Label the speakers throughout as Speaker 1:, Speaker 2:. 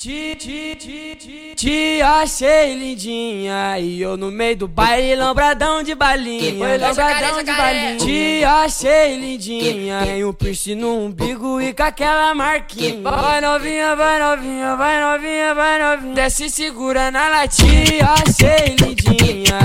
Speaker 1: Te, te, te, te, te achei lindinha E eu no meio do baile lambradão de balinha Foi lambradão de balinha. Te achei lindinha Tem um piercing no umbigo e com aquela marquinha. Vai novinha, vai novinha, vai novinha, vai novinha. Desce segura na latinha. Achei lindinha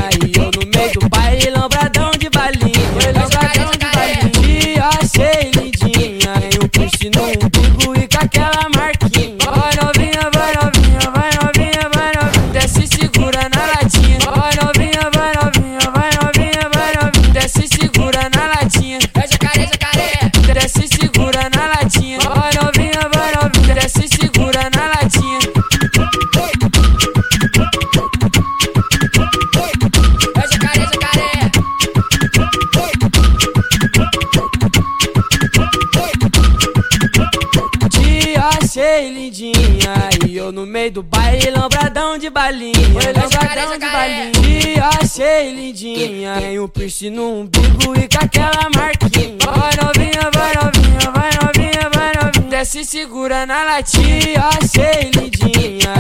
Speaker 1: Te achei lindinha E eu no meio do baile lambradão de balinha. Lambradão de balinha Te achei lindinha. Tem um piercing no umbigo e com aquela marquinha. Vai novinha, vai novinha, vai novinha, vai novinha. Desce segura na latinha Achei lindinha